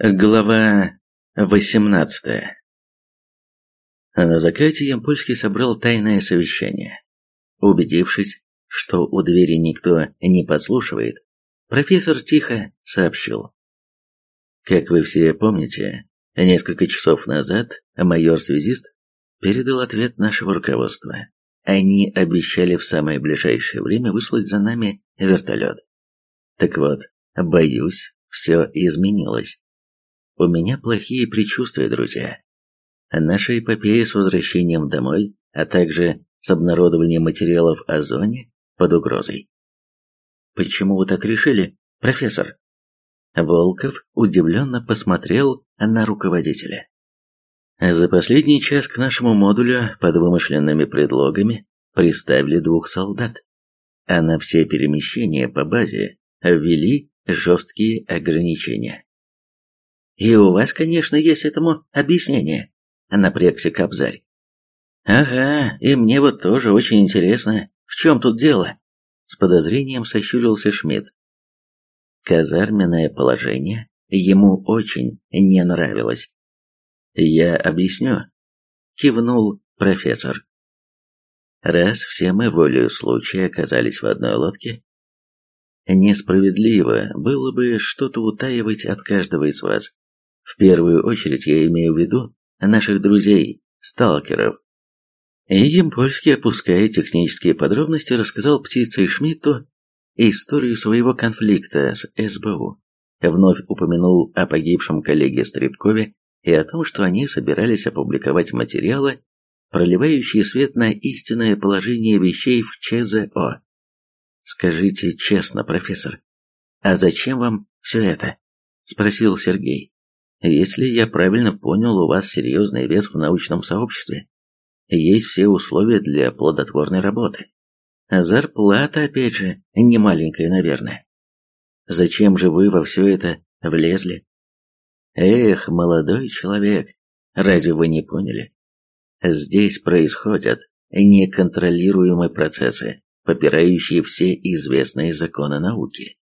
Глава 18 На закате Ямпольский собрал тайное совещание. Убедившись, что у двери никто не подслушивает, профессор тихо сообщил. Как вы все помните, несколько часов назад майор-связист передал ответ нашего руководства. Они обещали в самое ближайшее время выслать за нами вертолет. Так вот, боюсь, все изменилось. У меня плохие предчувствия, друзья. Наша эпопея с возвращением домой, а также с обнародованием материалов о зоне под угрозой. Почему вы так решили, профессор? Волков удивленно посмотрел на руководителя. За последний час к нашему модулю под вымышленными предлогами приставили двух солдат, а на все перемещения по базе ввели жесткие ограничения. И у вас, конечно, есть этому объяснение, напрягся Кобзарь. Ага, и мне вот тоже очень интересно, в чем тут дело? С подозрением сощурился Шмидт. Казарменное положение ему очень не нравилось. Я объясню, кивнул профессор. Раз все мы волею случая оказались в одной лодке, несправедливо было бы что-то утаивать от каждого из вас. В первую очередь я имею в виду наших друзей, сталкеров. И Емпольский, опуская технические подробности, рассказал птице Шмидту историю своего конфликта с СБУ. Вновь упомянул о погибшем коллеге Стребкове и о том, что они собирались опубликовать материалы, проливающие свет на истинное положение вещей в ЧЗО. «Скажите честно, профессор, а зачем вам все это?» – спросил Сергей. Если я правильно понял, у вас серьезный вес в научном сообществе. Есть все условия для плодотворной работы. Зарплата, опять же, не маленькая, наверное. Зачем же вы во все это влезли? Эх, молодой человек, разве вы не поняли? Здесь происходят неконтролируемые процессы, попирающие все известные законы науки.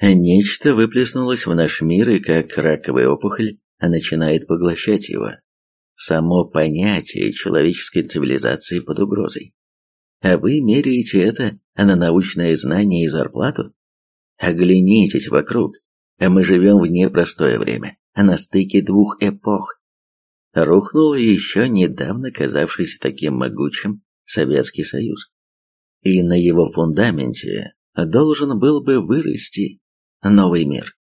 Нечто выплеснулось в наш мир и, как раковая опухоль, начинает поглощать его. Само понятие человеческой цивилизации под угрозой. А вы меряете это на научное знание и зарплату? Оглянитесь вокруг. Мы живем в непростое время, на стыке двух эпох. Рухнул еще недавно казавшийся таким могучим Советский Союз. И на его фундаменте должен был бы вырасти новый мир.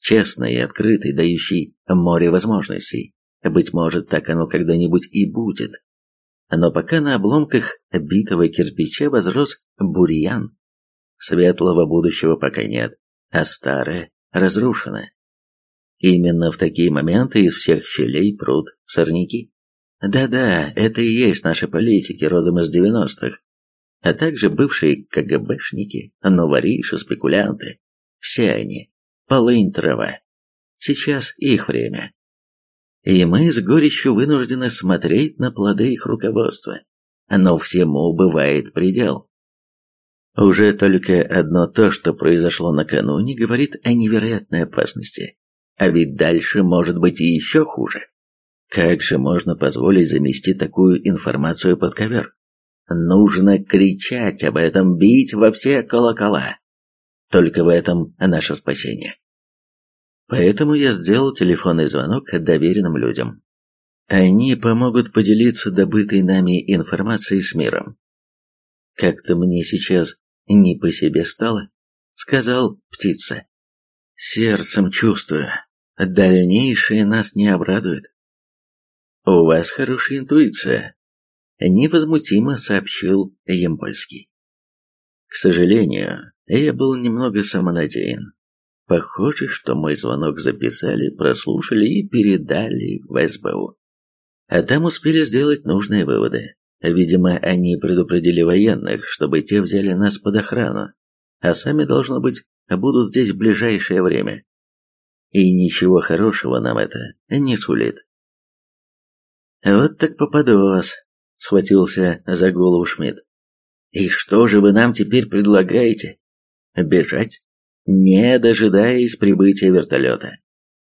Честный и открытый, дающий море возможностей. Быть может, так оно когда-нибудь и будет. Но пока на обломках битого кирпича возрос бурьян, светлого будущего пока нет, а старое разрушено. Именно в такие моменты из всех щелей прут сорняки. Да-да, это и есть наши политики родом из 90-х, а также бывшие КГБшники, новориши, спекулянты, все они. Полынь трава. Сейчас их время. И мы с горечью вынуждены смотреть на плоды их руководства. Но всему бывает предел. Уже только одно то, что произошло накануне, говорит о невероятной опасности. А ведь дальше может быть и еще хуже. Как же можно позволить замести такую информацию под ковер? Нужно кричать об этом, бить во все колокола. Только в этом наше спасение. Поэтому я сделал телефонный звонок доверенным людям. Они помогут поделиться добытой нами информацией с миром. Как-то мне сейчас не по себе стало, сказал птица. Сердцем чувствую, дальнейшее нас не обрадует. У вас хорошая интуиция, невозмутимо сообщил Емпольский. К сожалению, я был немного самонадеян. Похоже, что мой звонок записали, прослушали и передали в СБУ. А там успели сделать нужные выводы. Видимо, они предупредили военных, чтобы те взяли нас под охрану, а сами, должно быть, будут здесь в ближайшее время. И ничего хорошего нам это не сулит. «Вот так попадос», — схватился за голову Шмидт. «И что же вы нам теперь предлагаете? Бежать, не дожидаясь прибытия вертолета.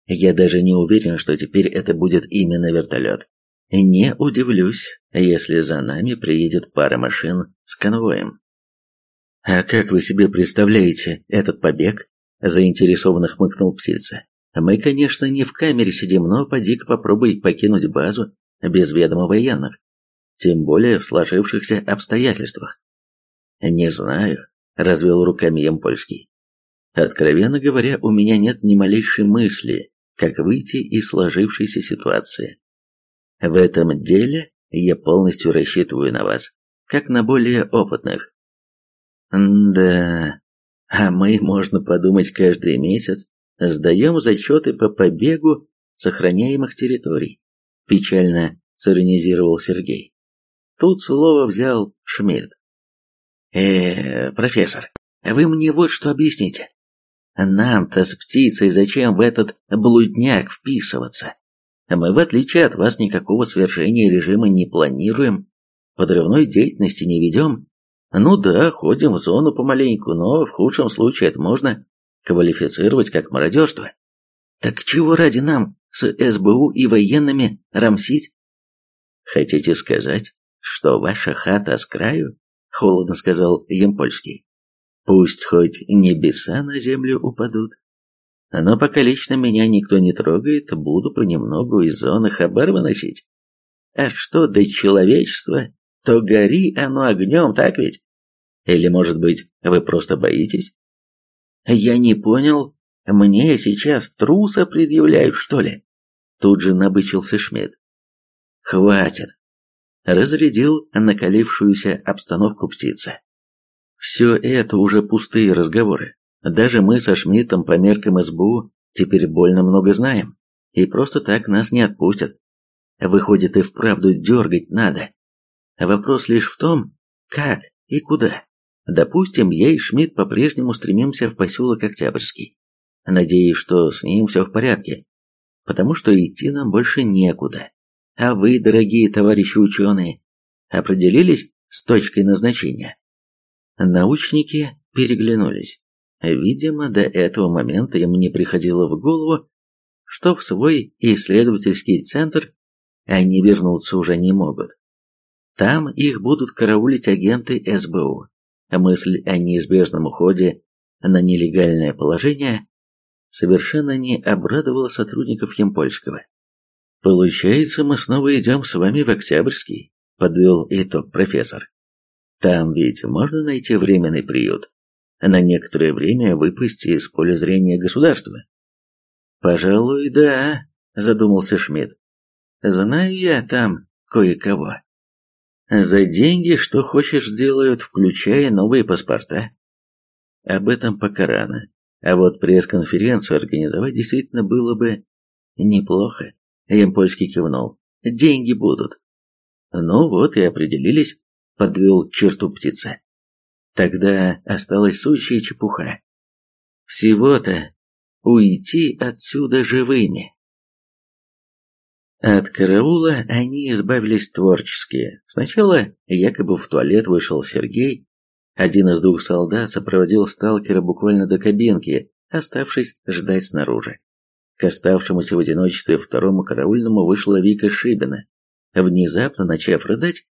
Я даже не уверен, что теперь это будет именно вертолет. Не удивлюсь, если за нами приедет пара машин с конвоем. А как вы себе представляете этот побег? Заинтересованно хмыкнул птица. Мы, конечно, не в камере сидим, но поди-ка попробуй покинуть базу без ведома военных. Тем более в сложившихся обстоятельствах. Не знаю, развел руками Ямпольский. Откровенно говоря, у меня нет ни малейшей мысли, как выйти из сложившейся ситуации. В этом деле я полностью рассчитываю на вас, как на более опытных. да, а мы, можно подумать, каждый месяц сдаем зачеты по побегу сохраняемых территорий. Печально сиронизировал Сергей. Тут слово взял Шмидт. Э профессор, вы мне вот что объясните. Нам-то с птицей зачем в этот блудняк вписываться? Мы, в отличие от вас, никакого свержения режима не планируем, подрывной деятельности не ведем. Ну да, ходим в зону помаленьку, но в худшем случае это можно квалифицировать как мародерство. Так чего ради нам с СБУ и военными рамсить? Хотите сказать, что ваша хата с краю? Холодно сказал Емпольский. Пусть хоть небеса на землю упадут. Но пока лично меня никто не трогает, буду понемногу из зоны хабар выносить. А что до человечества, то гори оно огнем, так ведь? Или, может быть, вы просто боитесь? Я не понял, мне сейчас труса предъявляют, что ли? Тут же набычился Шмидт. Хватит. Разрядил накалившуюся обстановку птица. Все это уже пустые разговоры. Даже мы со Шмидтом по меркам СБУ теперь больно много знаем, и просто так нас не отпустят. Выходит, и вправду дергать надо. Вопрос лишь в том, как и куда. Допустим, я и Шмидт по-прежнему стремимся в поселок Октябрьский. Надеюсь, что с ним все в порядке, потому что идти нам больше некуда. А вы, дорогие товарищи ученые, определились с точкой назначения? Научники переглянулись. Видимо, до этого момента им не приходило в голову, что в свой исследовательский центр они вернуться уже не могут. Там их будут караулить агенты СБУ. Мысль о неизбежном уходе на нелегальное положение совершенно не обрадовала сотрудников Емпольского. «Получается, мы снова идем с вами в Октябрьский», — подвел итог профессор. Там ведь можно найти временный приют, на некоторое время выпасть из поля зрения государства. Пожалуй, да, задумался Шмидт. Знаю я там кое-кого. За деньги что хочешь делают, включая новые паспорта. Об этом пока рано. А вот пресс-конференцию организовать действительно было бы неплохо. Ямпольский кивнул. Деньги будут. Ну вот и определились подвел черту птица. Тогда осталась сущая чепуха. Всего-то уйти отсюда живыми. От караула они избавились творчески. Сначала якобы в туалет вышел Сергей. Один из двух солдат сопроводил сталкера буквально до кабинки, оставшись ждать снаружи. К оставшемуся в одиночестве второму караульному вышла Вика Шибина. Внезапно начав рыдать,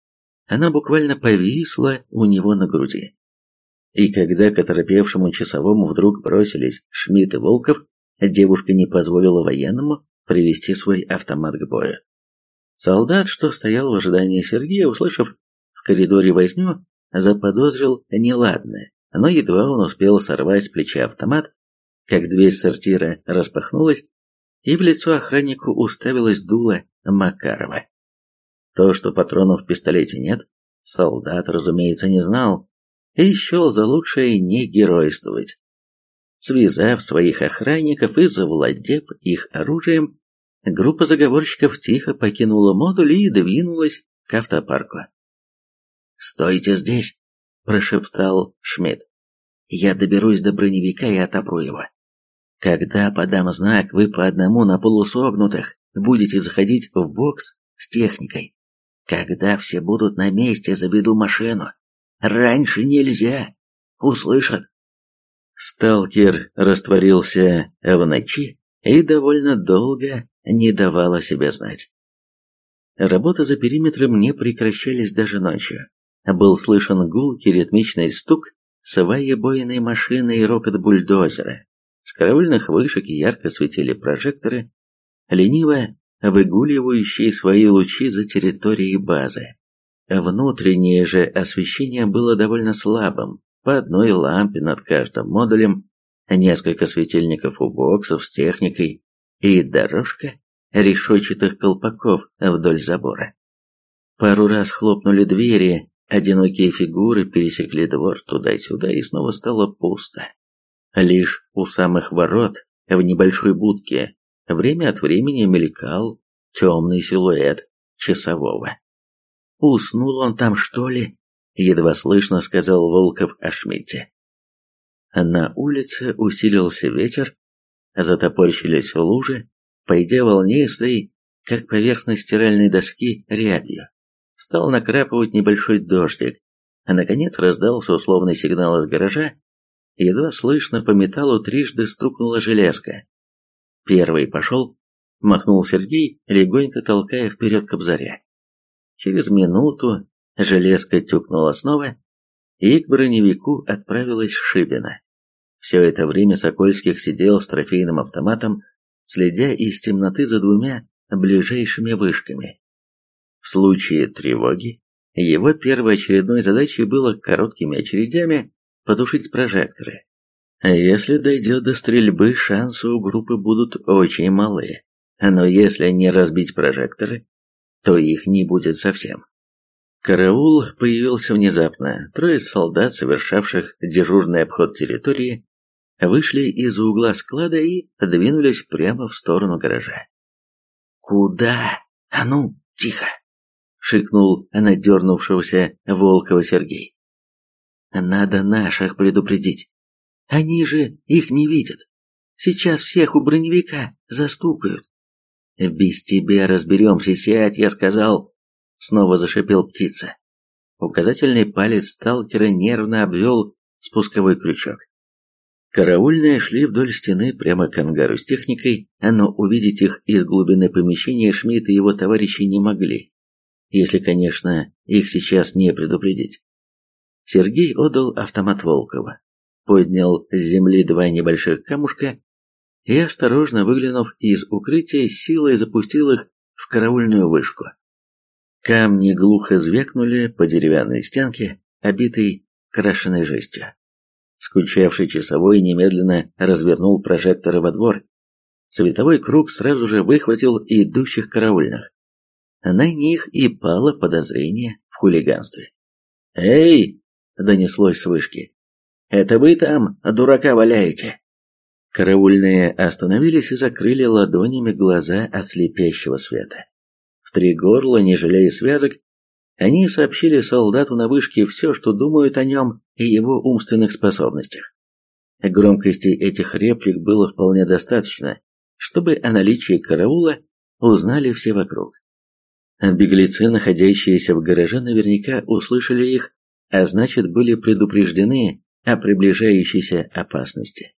она буквально повисла у него на груди. И когда к оторопевшему часовому вдруг бросились Шмидт и Волков, девушка не позволила военному привести свой автомат к бою. Солдат, что стоял в ожидании Сергея, услышав в коридоре возню, заподозрил неладное, но едва он успел сорвать с плеча автомат, как дверь сортира распахнулась, и в лицо охраннику уставилась дуло Макарова. То, что патронов в пистолете нет, солдат, разумеется, не знал и счел за лучшее не геройствовать. Связав своих охранников и завладев их оружием, группа заговорщиков тихо покинула модуль и двинулась к автопарку. «Стойте здесь!» – прошептал Шмидт. «Я доберусь до броневика и отопру его. Когда подам знак, вы по одному на полусогнутых будете заходить в бокс с техникой. Когда все будут на месте, заведу машину. Раньше нельзя. Услышат. Сталкер растворился в ночи, и довольно долго не давала себя знать. Работы за периметром не прекращались даже ночью. Был слышен гулкий ритмичный стук своебойной машины и рокот бульдозера. С караульных вышек ярко светили прожекторы, лениво выгуливающие свои лучи за территорией базы. Внутреннее же освещение было довольно слабым, по одной лампе над каждым модулем, несколько светильников у боксов с техникой и дорожка решетчатых колпаков вдоль забора. Пару раз хлопнули двери, одинокие фигуры пересекли двор туда-сюда и снова стало пусто. Лишь у самых ворот, в небольшой будке, время от времени мелькал темный силуэт часового. «Уснул он там, что ли?» — едва слышно сказал Волков о Шмидте. На улице усилился ветер, затопорщились лужи, пойдя волнистой, как поверхность стиральной доски, рябью. Стал накрапывать небольшой дождик, а наконец раздался условный сигнал из гаража, едва слышно по металлу трижды стукнула железка. Первый пошел, махнул Сергей, легонько толкая вперед Кобзаря. Через минуту железка тюкнула снова, и к броневику отправилась Шибина. Все это время Сокольских сидел с трофейным автоматом, следя из темноты за двумя ближайшими вышками. В случае тревоги его первоочередной задачей было короткими очередями потушить прожекторы. А если дойдет до стрельбы, шансы у группы будут очень малы. Но если не разбить прожекторы, то их не будет совсем. Караул появился внезапно. Трое солдат, совершавших дежурный обход территории, вышли из-за угла склада и двинулись прямо в сторону гаража. «Куда? А ну, тихо!» — шикнул надернувшегося Волкова Сергей. «Надо наших предупредить. Они же их не видят. Сейчас всех у броневика застукают. Без тебя разберемся, сядь, я сказал!» Снова зашипел птица. Указательный палец сталкера нервно обвел спусковой крючок. Караульные шли вдоль стены прямо к ангару с техникой, но увидеть их из глубины помещения Шмидт и его товарищи не могли, если, конечно, их сейчас не предупредить. Сергей отдал автомат Волкова, поднял с земли два небольших камушка и, осторожно выглянув из укрытия, силой запустил их в караульную вышку. Камни глухо звякнули по деревянной стенке, обитой крашеной жестью. Скучавший часовой немедленно развернул прожекторы во двор. Световой круг сразу же выхватил идущих караульных. На них и пало подозрение в хулиганстве. «Эй!» — донеслось с вышки. «Это вы там дурака валяете?» Караульные остановились и закрыли ладонями глаза от слепящего света. В три горла, не жалея связок, они сообщили солдату на вышке все, что думают о нем и его умственных способностях. Громкости этих реплик было вполне достаточно, чтобы о наличии караула узнали все вокруг. Беглецы, находящиеся в гараже, наверняка услышали их, а значит были предупреждены о приближающейся опасности.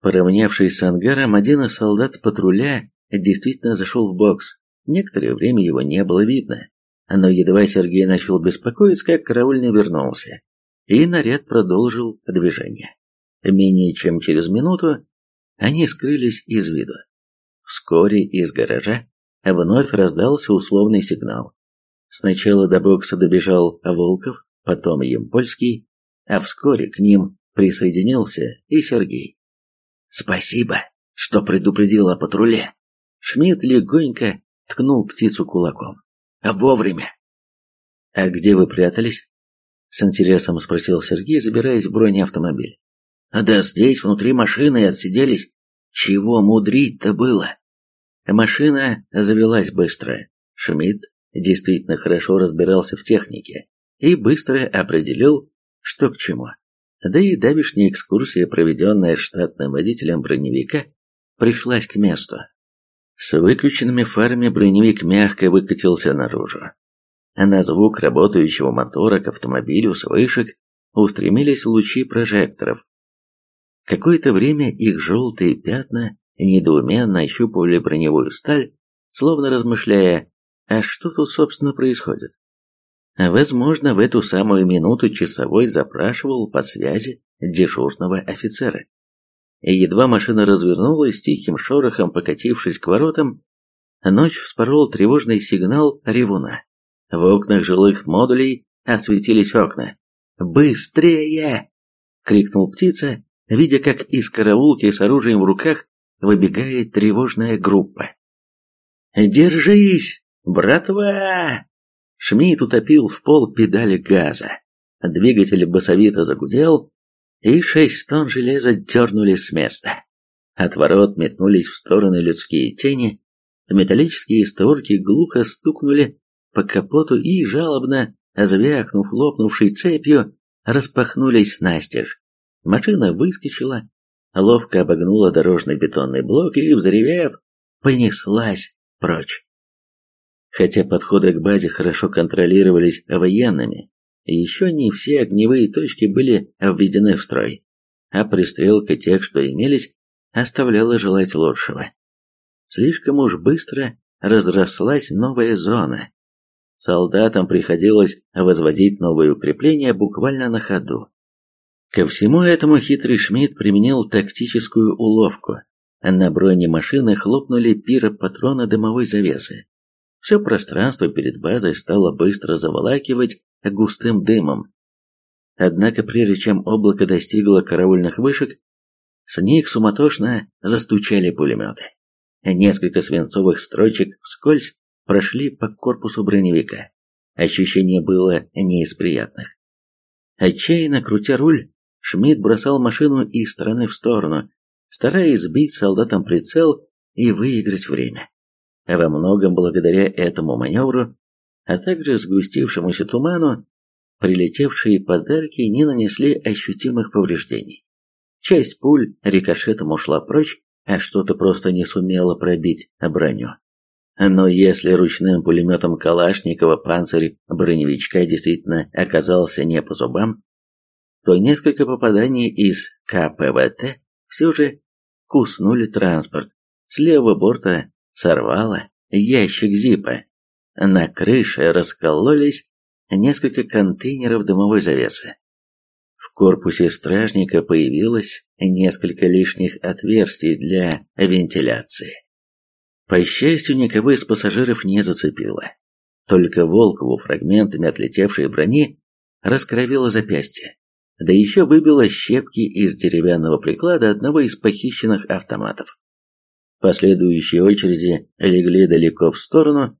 Поравнявшись с ангаром, один из солдат патруля действительно зашел в бокс. Некоторое время его не было видно. Но едва Сергей начал беспокоиться, как караульный вернулся, и наряд продолжил движение. Менее чем через минуту они скрылись из виду. Вскоре из гаража вновь раздался условный сигнал. Сначала до бокса добежал Волков, потом Емпольский, а вскоре к ним присоединился и Сергей. «Спасибо, что предупредил о патруле!» Шмидт легонько ткнул птицу кулаком. Вовремя. А где вы прятались? С интересом спросил Сергей, забираясь в бронеавтомобиль. А да здесь, внутри машины, и отсиделись. Чего мудрить-то было? Машина завелась быстро. Шмидт действительно хорошо разбирался в технике и быстро определил, что к чему. Да и давишняя экскурсия, проведенная штатным водителем броневика, пришлась к месту. С выключенными фарами броневик мягко выкатился наружу. А на звук работающего мотора к автомобилю с вышек устремились лучи прожекторов. Какое-то время их желтые пятна недоуменно ощупывали броневую сталь, словно размышляя, а что тут, собственно, происходит. Возможно, в эту самую минуту часовой запрашивал по связи дежурного офицера. Едва машина развернулась, тихим шорохом покатившись к воротам, ночь вспорол тревожный сигнал ревуна. В окнах жилых модулей осветились окна. «Быстрее!» — крикнул птица, видя, как из караулки с оружием в руках выбегает тревожная группа. «Держись, братва!» Шмидт утопил в пол педали газа. Двигатель басовито загудел, и шесть тонн железа дернули с места. От ворот метнулись в стороны людские тени, металлические створки глухо стукнули по капоту и, жалобно звякнув лопнувшей цепью, распахнулись настежь. Машина выскочила, ловко обогнула дорожный бетонный блок и, взревев, понеслась прочь. Хотя подходы к базе хорошо контролировались военными, еще не все огневые точки были введены в строй, а пристрелка тех, что имелись, оставляла желать лучшего. Слишком уж быстро разрослась новая зона. Солдатам приходилось возводить новые укрепления буквально на ходу. Ко всему этому хитрый Шмидт применил тактическую уловку. На бронемашины хлопнули пиропатроны дымовой завесы. Все пространство перед базой стало быстро заволакивать густым дымом. Однако прежде чем облако достигло караульных вышек, с них суматошно застучали пулеметы. Несколько свинцовых строчек вскользь прошли по корпусу броневика. Ощущение было не из приятных. Отчаянно крутя руль, Шмидт бросал машину из стороны в сторону, стараясь сбить солдатам прицел и выиграть время. Во многом благодаря этому маневру, а также сгустившемуся туману, прилетевшие подарки не нанесли ощутимых повреждений. Часть пуль рикошетом ушла прочь, а что-то просто не сумело пробить броню. Но если ручным пулеметом Калашникова панцирь броневичка действительно оказался не по зубам, то несколько попаданий из КПВТ все же куснули транспорт. С левого борта сорвало ящик зипа. На крыше раскололись несколько контейнеров дымовой завесы. В корпусе стражника появилось несколько лишних отверстий для вентиляции. По счастью, никого из пассажиров не зацепило. Только Волкову фрагментами отлетевшей брони раскровило запястье да еще выбила щепки из деревянного приклада одного из похищенных автоматов. Последующие очереди легли далеко в сторону,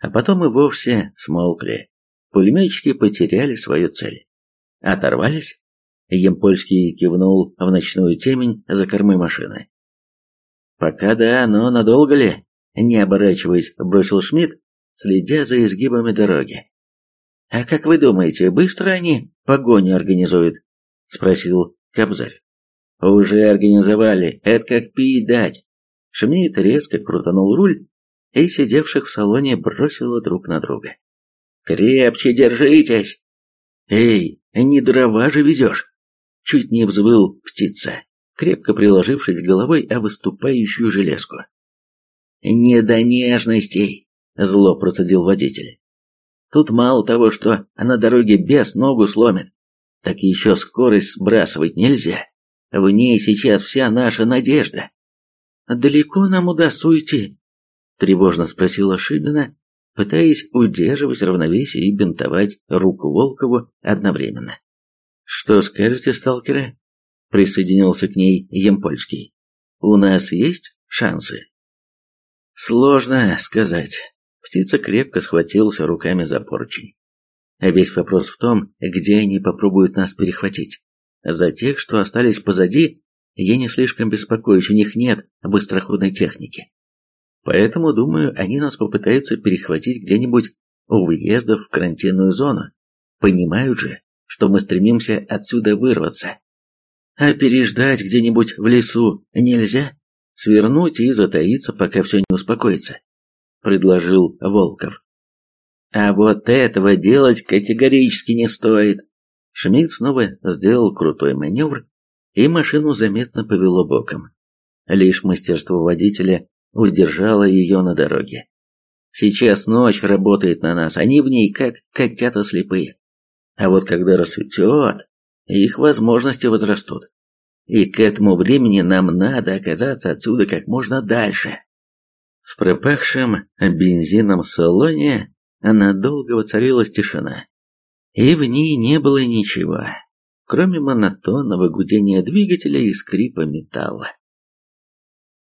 а потом и вовсе смолкли. Пулеметчики потеряли свою цель. Оторвались? Емпольский кивнул в ночную темень за кормой машины. «Пока да, но надолго ли?» Не оборачиваясь, бросил Шмидт, следя за изгибами дороги. «А как вы думаете, быстро они погоню организуют?» — спросил Кобзарь. «Уже организовали, это как пить дать». Шмидт резко крутанул руль, и сидевших в салоне бросило друг на друга. «Крепче держитесь!» «Эй, не дрова же везешь!» Чуть не взвыл птица, крепко приложившись головой о выступающую железку. «Не до нежностей!» — зло процедил водитель. Тут мало того, что на дороге без ногу сломит, так еще скорость сбрасывать нельзя. В ней сейчас вся наша надежда. «Далеко нам удастся уйти?» – тревожно спросила Шибина, пытаясь удерживать равновесие и бинтовать руку Волкову одновременно. «Что скажете, сталкеры?» – присоединился к ней Емпольский. «У нас есть шансы?» «Сложно сказать. Птица крепко схватился руками за поручень. Весь вопрос в том, где они попробуют нас перехватить. За тех, что остались позади, я не слишком беспокоюсь, у них нет быстроходной техники. Поэтому, думаю, они нас попытаются перехватить где-нибудь у въезда в карантинную зону. Понимают же, что мы стремимся отсюда вырваться. А переждать где-нибудь в лесу нельзя? Свернуть и затаиться, пока все не успокоится. — предложил Волков. «А вот этого делать категорически не стоит». Шмидт снова сделал крутой маневр, и машину заметно повело боком. Лишь мастерство водителя удержало ее на дороге. Сейчас ночь работает на нас, они в ней как котята слепые. А вот когда рассветет, их возможности возрастут. И к этому времени нам надо оказаться отсюда как можно дальше. В пропахшем бензином салоне надолго воцарилась тишина. И в ней не было ничего, кроме монотонного гудения двигателя и скрипа металла.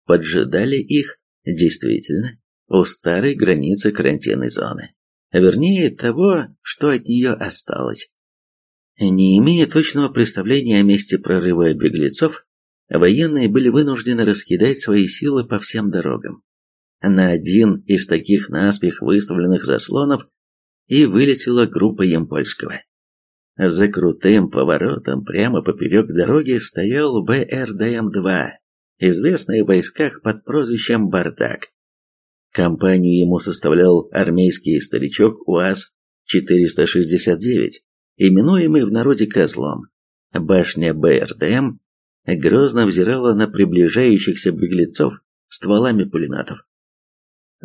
Поджидали их, действительно, у старой границы карантинной зоны. Вернее, того, что от нее осталось. Не имея точного представления о месте прорыва беглецов, военные были вынуждены раскидать свои силы по всем дорогам. На один из таких наспех выставленных заслонов и вылетела группа Ямпольского. За крутым поворотом прямо поперек дороги стоял БРДМ-2, известный в войсках под прозвищем «Бардак». Компанию ему составлял армейский старичок УАЗ-469, именуемый в народе козлом. Башня БРДМ грозно взирала на приближающихся беглецов стволами пулеметов.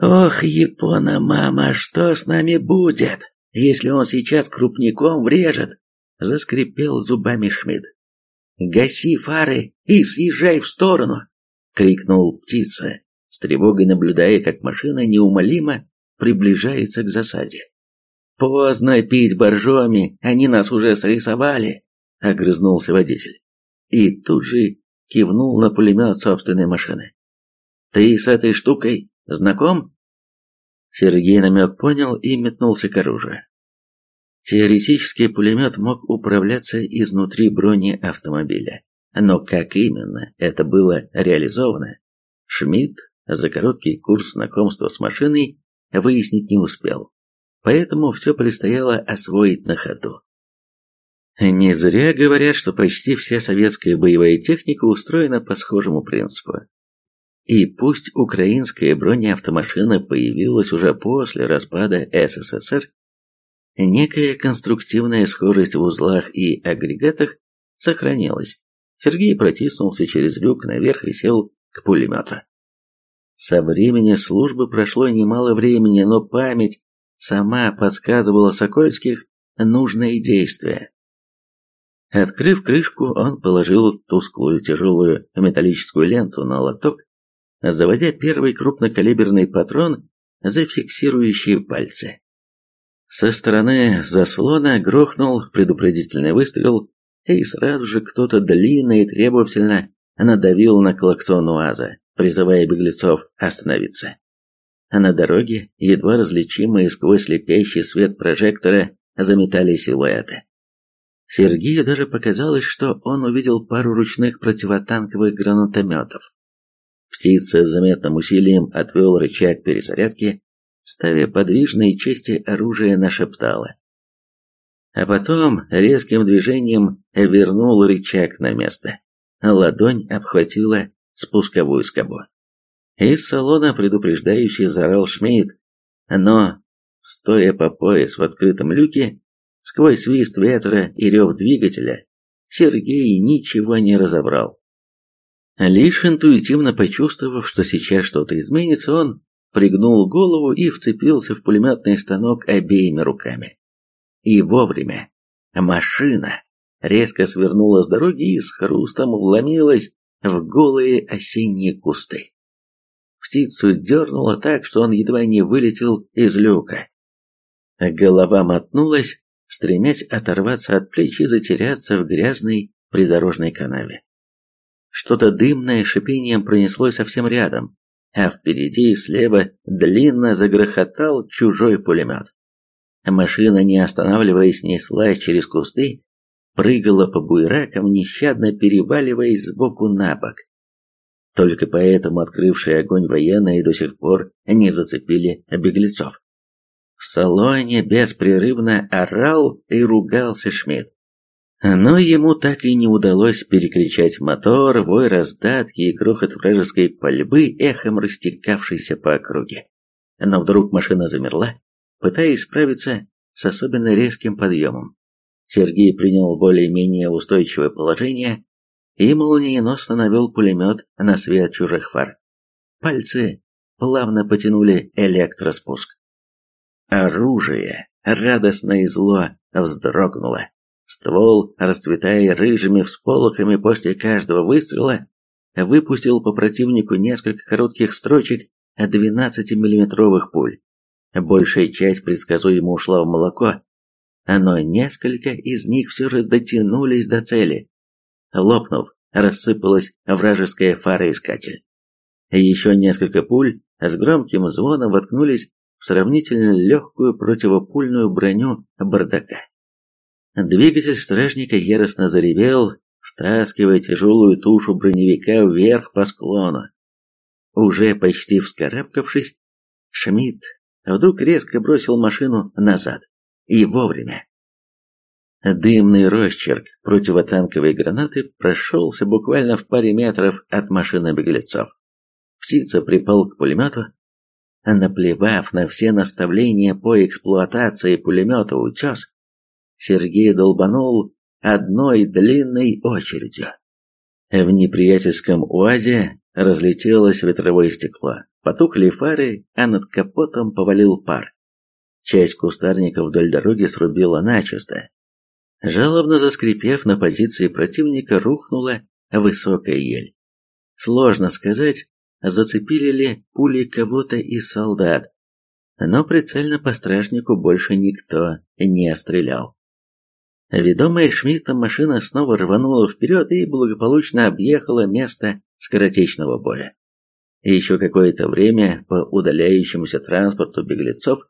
«Ох, Япона, мама, что с нами будет, если он сейчас крупником врежет?» Заскрипел зубами Шмидт. «Гаси фары и съезжай в сторону!» — крикнул птица, с тревогой наблюдая, как машина неумолимо приближается к засаде. «Поздно пить боржоми, они нас уже срисовали», — огрызнулся водитель. И тут же кивнул на пулемет собственной машины. «Ты с этой штукой знаком?» Сергей намек понял и метнулся к оружию. Теоретически пулемет мог управляться изнутри брони автомобиля, но как именно это было реализовано, Шмидт за короткий курс знакомства с машиной выяснить не успел поэтому все предстояло освоить на ходу. Не зря говорят, что почти вся советская боевая техника устроена по схожему принципу. И пусть украинская бронеавтомашина появилась уже после распада СССР, некая конструктивная схожесть в узлах и агрегатах сохранилась. Сергей протиснулся через люк наверх и сел к пулемету. Со времени службы прошло немало времени, но память сама подсказывала Сокольских нужные действия. Открыв крышку, он положил тусклую тяжелую металлическую ленту на лоток, заводя первый крупнокалиберный патрон за фиксирующие пальцы. Со стороны заслона грохнул предупредительный выстрел, и сразу же кто-то длинно и требовательно надавил на клаксон УАЗа, призывая беглецов остановиться а на дороге, едва различимые сквозь слепящий свет прожектора, заметали силуэты. Сергею даже показалось, что он увидел пару ручных противотанковых гранатометов. Птица с заметным усилием отвел рычаг перезарядки, ставя подвижные части оружия на шептало. А потом резким движением вернул рычаг на место. Ладонь обхватила спусковую скобу. Из салона предупреждающий заорал Шмидт, но, стоя по пояс в открытом люке, сквозь свист ветра и рев двигателя, Сергей ничего не разобрал. Лишь интуитивно почувствовав, что сейчас что-то изменится, он пригнул голову и вцепился в пулеметный станок обеими руками. И вовремя машина резко свернула с дороги и с хрустом вломилась в голые осенние кусты птицу дернуло так, что он едва не вылетел из люка. Голова мотнулась, стремясь оторваться от плеч и затеряться в грязной придорожной канаве. Что-то дымное шипением пронеслось совсем рядом, а впереди и слева длинно загрохотал чужой пулемет. Машина, не останавливаясь, неслась через кусты, прыгала по буеракам, нещадно переваливаясь сбоку на бок. Только поэтому открывшие огонь военные до сих пор не зацепили беглецов. В салоне беспрерывно орал и ругался Шмидт. Но ему так и не удалось перекричать мотор, вой раздатки и грохот вражеской пальбы, эхом растекавшейся по округе. Но вдруг машина замерла, пытаясь справиться с особенно резким подъемом. Сергей принял более-менее устойчивое положение, и молниеносно навел пулемет на свет чужих фар. Пальцы плавно потянули электроспуск. Оружие, радостно и зло, вздрогнуло. Ствол, расцветая рыжими всполохами после каждого выстрела, выпустил по противнику несколько коротких строчек 12-миллиметровых пуль. Большая часть предсказуемо ушла в молоко, но несколько из них все же дотянулись до цели. Лопнув, рассыпалась вражеская фара-искатель. Еще несколько пуль с громким звоном воткнулись в сравнительно легкую противопульную броню бардака. Двигатель стражника яростно заревел, втаскивая тяжелую тушу броневика вверх по склону. Уже почти вскарабкавшись, Шмидт вдруг резко бросил машину назад. И вовремя. Дымный росчерк противотанковой гранаты прошелся буквально в паре метров от машины беглецов. Птица припал к пулемету. Наплевав на все наставления по эксплуатации пулемета «Утес», Сергей долбанул одной длинной очередью. В неприятельском УАЗе разлетелось ветровое стекло, потухли фары, а над капотом повалил пар. Часть кустарника вдоль дороги срубила начисто. Жалобно заскрипев на позиции противника, рухнула высокая ель. Сложно сказать, зацепили ли пули кого-то из солдат, но прицельно по стражнику больше никто не стрелял. Ведомая Шмидтом машина снова рванула вперед и благополучно объехала место скоротечного боя. Еще какое-то время по удаляющемуся транспорту беглецов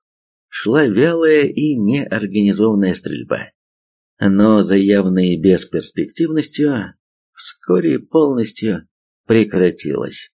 шла вялая и неорганизованная стрельба. Но за явной бесперспективностью вскоре полностью прекратилась.